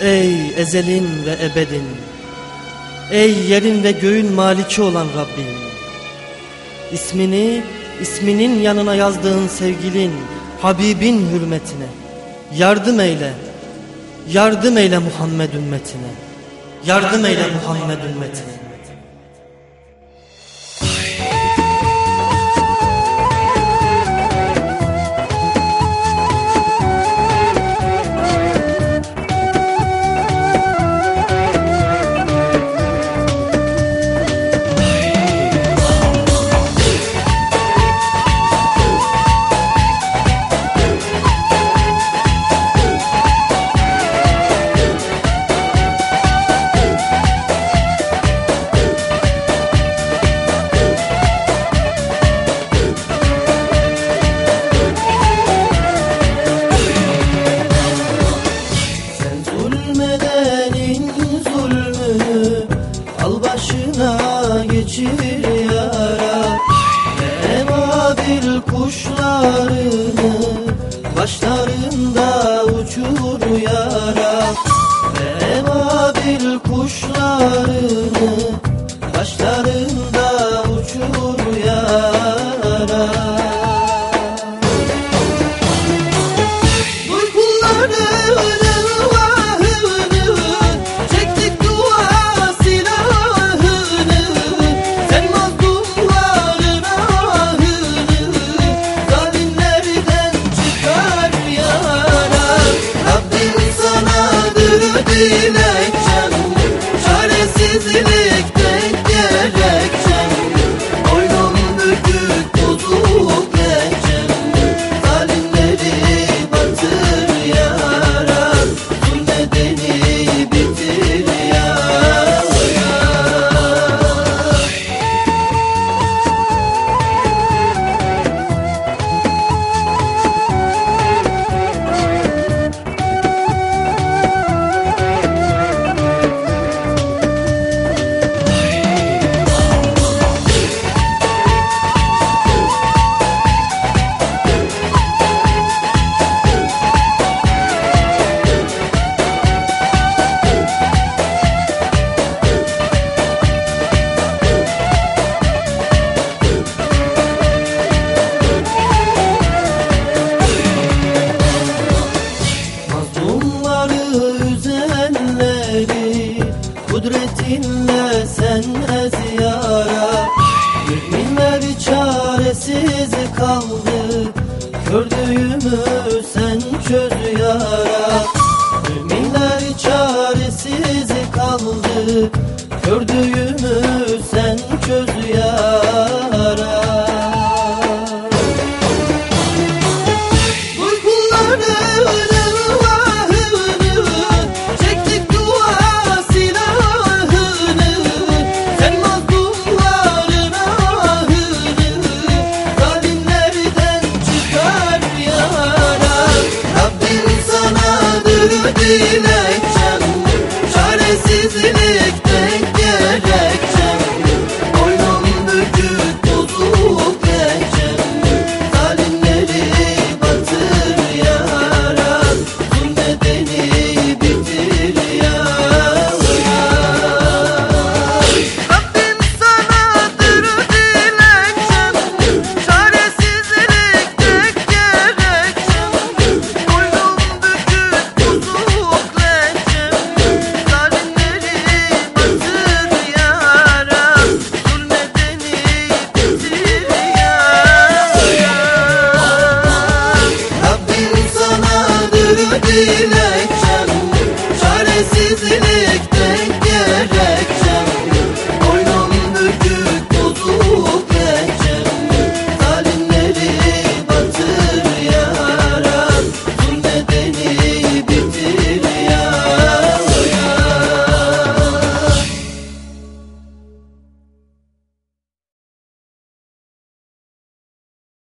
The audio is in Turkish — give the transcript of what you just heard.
Ey ezelin ve ebedin Ey yerin ve göğün maliki olan Rabbim İsmini isminin yanına yazdığın sevgilin Habibin hürmetine Yardım eyle Yardım eyle Muhammed ümmetine Yardım eyle Muhammed ümmetine kuşlarını başlarında uçur yara. Ebabil kuşlarını tudo. Sen ez yara. Müminler çaresiz kaldı. Gördüğümü sen çöz yara. Müminler çaresiz kaldı. Gördüğümü believe Vive